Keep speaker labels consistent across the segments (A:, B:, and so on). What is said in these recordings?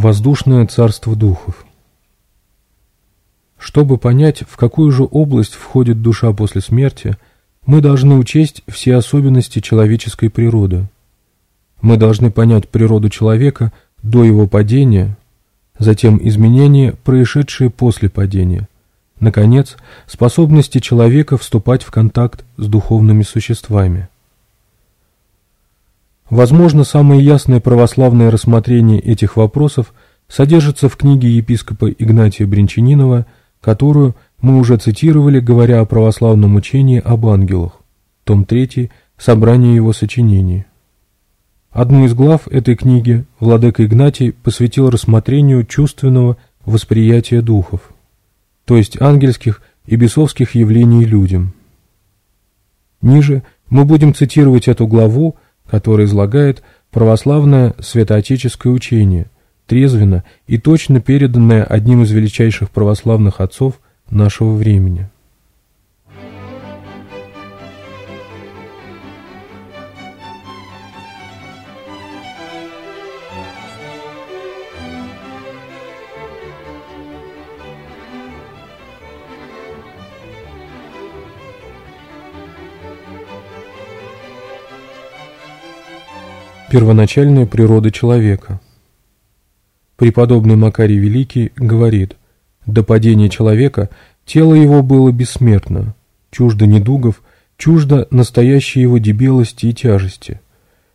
A: Воздушное царство духов. Чтобы понять, в какую же область входит душа после смерти, мы должны учесть все особенности человеческой природы. Мы должны понять природу человека до его падения, затем изменения, происшедшие после падения, наконец, способности человека вступать в контакт с духовными существами. Возможно, самое ясное православное рассмотрение этих вопросов содержится в книге епископа Игнатия Бринчанинова, которую мы уже цитировали, говоря о православном учении об ангелах, том 3, собрание его сочинений. Одну из глав этой книги владыка Игнатий посвятил рассмотрению чувственного восприятия духов, то есть ангельских и бесовских явлений людям. Ниже мы будем цитировать эту главу, который излагает православное святоотеческое учение, трезвенно и точно переданное одним из величайших православных отцов нашего времени. первоначальная природа человека. Преподобный Макарий Великий говорит, до падения человека тело его было бессмертно, чуждо недугов, чуждо настоящей его дебелости и тяжести,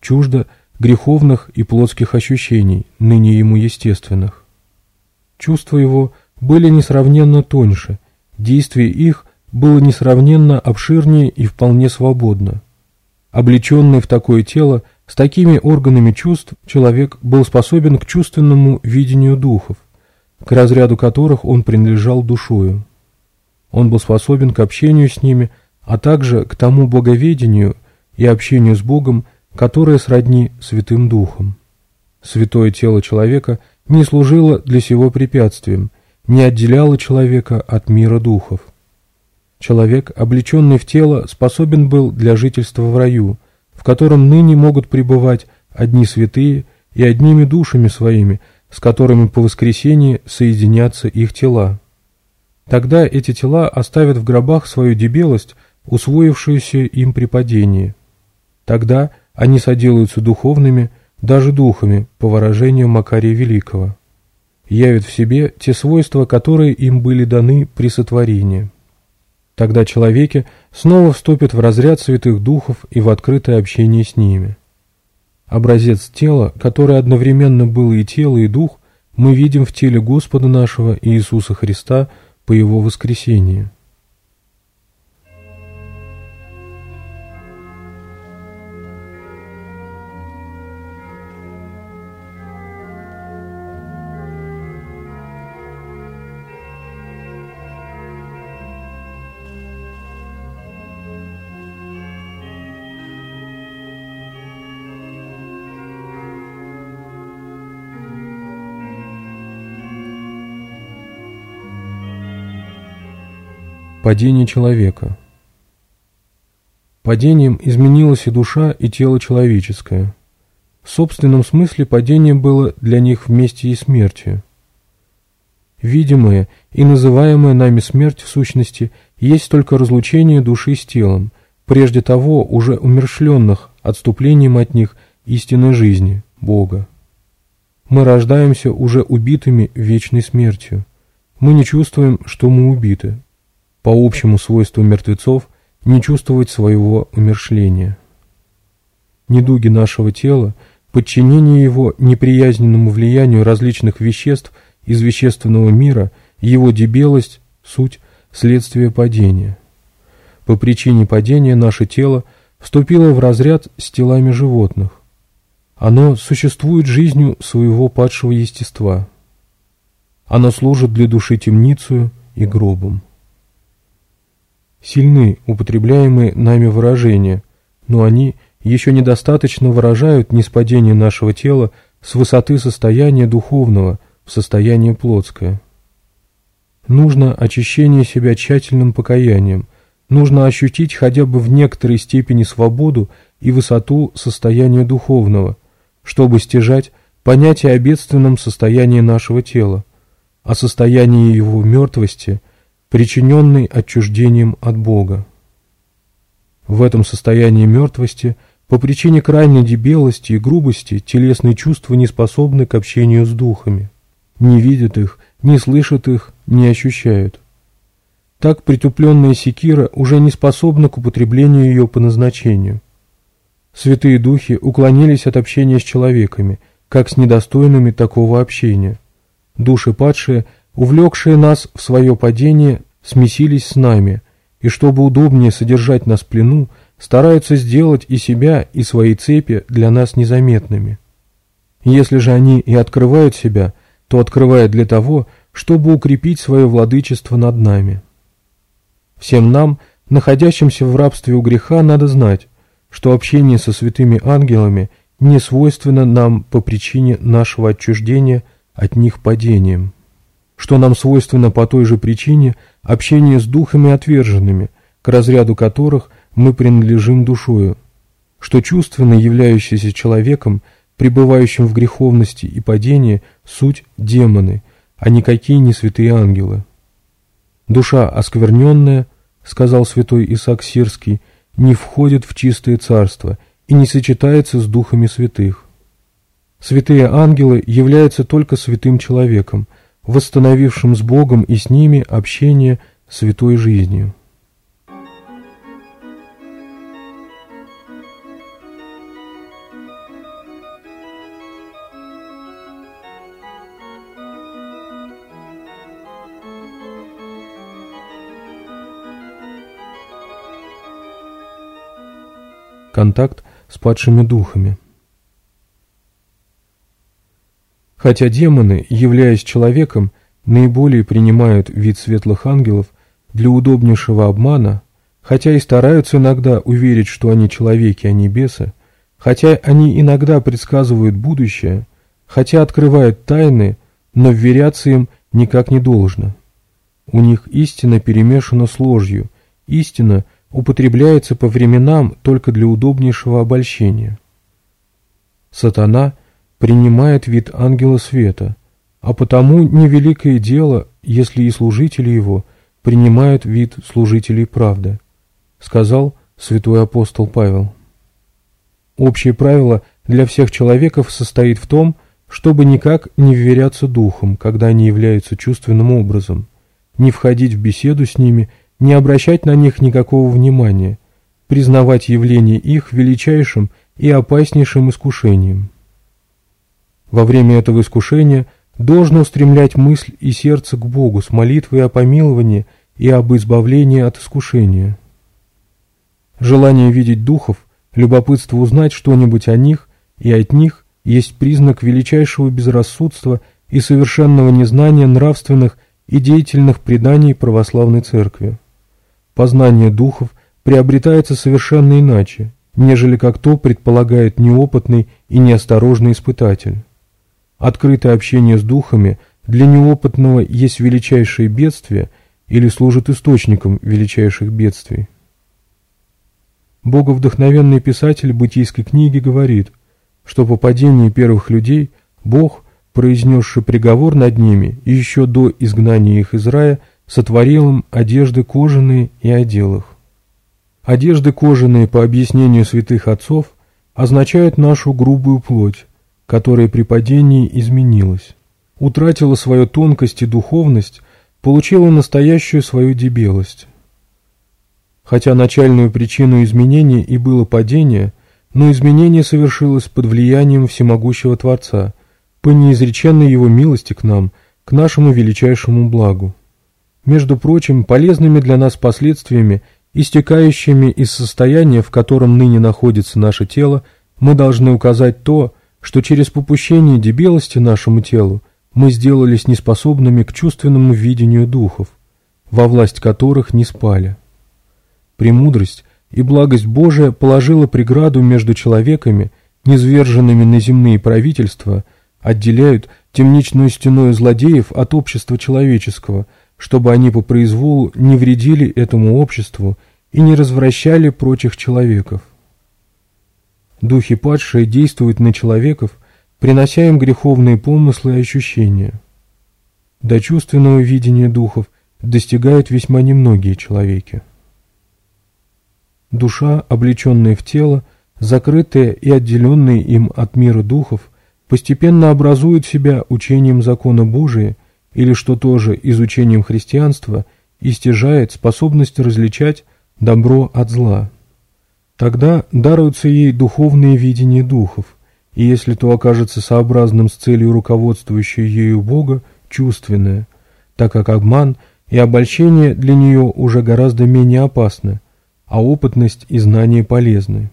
A: чуждо греховных и плотских ощущений, ныне ему естественных. Чувства его были несравненно тоньше, действие их было несравненно обширнее и вполне свободно. Облеченный в такое тело – с такими органами чувств человек был способен к чувственному видению духов, к разряду которых он принадлежал душою. Он был способен к общению с ними, а также к тому боговедению и общению с Богом, которое сродни Святым Духом. Святое тело человека не служило для сего препятствием, не отделяло человека от мира духов. Человек, облеченный в тело, способен был для жительства в раю – котором ныне могут пребывать одни святые и одними душами своими, с которыми по воскресении соединятся их тела. Тогда эти тела оставят в гробах свою дебелость, усвоившуюся им при падении. Тогда они соделаются духовными, даже духами, по выражению Макария Великого. Явят в себе те свойства, которые им были даны при сотворении. Тогда человеки снова вступят в разряд святых духов и в открытое общение с ними. Образец тела, которое одновременно было и тело, и дух, мы видим в теле Господа нашего Иисуса Христа по Его воскресению. Падение человека. Падением изменилась и душа, и тело человеческое. В собственном смысле падение было для них вместе и смертью. Видимая и называемая нами смерть в сущности есть только разлучение души с телом, прежде того уже умершленных отступлением от них истинной жизни, Бога. Мы рождаемся уже убитыми вечной смертью. Мы не чувствуем, что мы убиты, по общему свойству мертвецов не чувствовать своего умершления. Недуги нашего тела, подчинение его неприязненному влиянию различных веществ из вещественного мира, его дебелость, суть, следствие падения. По причине падения наше тело вступило в разряд с телами животных. Оно существует жизнью своего падшего естества. Оно служит для души темницею и гробом сильны употребляемые нами выражения, но они еще недостаточно выражают ниспадение нашего тела с высоты состояния духовного в состояние плотское. Нужно очищение себя тщательным покаянием, нужно ощутить хотя бы в некоторой степени свободу и высоту состояния духовного, чтобы стяжать понятие о бедственном состоянии нашего тела, о состоянии его мертвости причиненный отчуждением от Бога. В этом состоянии мертвости по причине крайней дебелости и грубости телесные чувства не способны к общению с духами, не видят их, не слышат их, не ощущают. Так притупленная секира уже не способна к употреблению ее по назначению. Святые духи уклонились от общения с человеками, как с недостойными такого общения. Души падшие – увлекшие нас в свое падение, смесились с нами, и чтобы удобнее содержать нас в плену, стараются сделать и себя, и свои цепи для нас незаметными. Если же они и открывают себя, то открывают для того, чтобы укрепить свое владычество над нами. Всем нам, находящимся в рабстве у греха, надо знать, что общение со святыми ангелами не свойственно нам по причине нашего отчуждения от них падением что нам свойственно по той же причине общение с духами отверженными, к разряду которых мы принадлежим душою, что чувственно являющийся человеком, пребывающим в греховности и падении, суть демоны, а никакие не святые ангелы. «Душа оскверненная, — сказал святой Исаак Сирский, — не входит в чистое царство и не сочетается с духами святых. Святые ангелы являются только святым человеком — восстановившим с Богом и с ними общение святой жизнью. Контакт с падшими духами – Хотя демоны, являясь человеком, наиболее принимают вид светлых ангелов для удобнейшего обмана, хотя и стараются иногда уверить, что они человеки, а не бесы, хотя они иногда предсказывают будущее, хотя открывают тайны, но вверяться им никак не должно. У них истина перемешана с ложью, истина употребляется по временам только для удобнейшего обольщения. Сатана – принимает вид ангела света, а потому невеликое дело, если и служители его принимают вид служителей правды, сказал святой апостол Павел. Общее правило для всех человеков состоит в том, чтобы никак не вверяться духом, когда они являются чувственным образом, не входить в беседу с ними, не обращать на них никакого внимания, признавать явление их величайшим и опаснейшим искушением. Во время этого искушения должно устремлять мысль и сердце к Богу с молитвой о помиловании и об избавлении от искушения. Желание видеть духов, любопытство узнать что-нибудь о них и от них есть признак величайшего безрассудства и совершенного незнания нравственных и деятельных преданий православной церкви. Познание духов приобретается совершенно иначе, нежели как то предполагает неопытный и неосторожный испытатель. Открытое общение с духами для неопытного есть величайшее бедствие или служит источником величайших бедствий. Боговдохновенный писатель бытийской книги говорит, что по падении первых людей Бог, произнесший приговор над ними еще до изгнания их из рая, сотворил им одежды кожаные и одел их. Одежды кожаные, по объяснению святых отцов, означают нашу грубую плоть, которое при падении изменилось, утратила свою тонкость и духовность, получила настоящую свою дебелость. Хотя начальную причину изменения и было падение, но изменение совершилось под влиянием всемогущего Творца, по неизреченной его милости к нам, к нашему величайшему благу. Между прочим, полезными для нас последствиями, истекающими из состояния, в котором ныне находится наше тело, мы должны указать то, что что через попущение дебелости нашему телу мы сделались неспособными к чувственному видению духов, во власть которых не спали. Премудрость и благость Божия положила преграду между человеками, низверженными на земные правительства, отделяют темничную стеную злодеев от общества человеческого, чтобы они по произволу не вредили этому обществу и не развращали прочих человеков. Духи падшие действуют на человеков, принося им греховные помыслы и ощущения. До чувственного видения духов достигают весьма немногие человеки. Душа, облеченная в тело, закрытая и отделенная им от мира духов, постепенно образует себя учением закона Божия или, что тоже, изучением христианства и стяжает способность различать добро от зла. Тогда даруются ей духовные видения духов, и если то окажется сообразным с целью руководствующей ею Бога, чувственное, так как обман и обольщение для нее уже гораздо менее опасны, а опытность и знание полезны.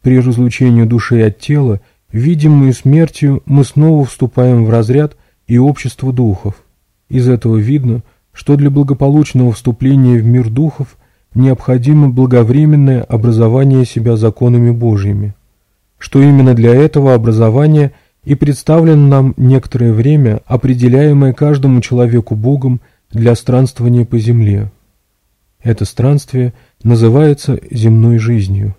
A: При разлучении души от тела, видимую смертью, мы снова вступаем в разряд и общество духов. Из этого видно, что для благополучного вступления в мир духов – необходимо благовременное образование себя законами Божьими, что именно для этого образования и представлено нам некоторое время, определяемое каждому человеку Богом для странствования по земле. Это странствие называется земной жизнью.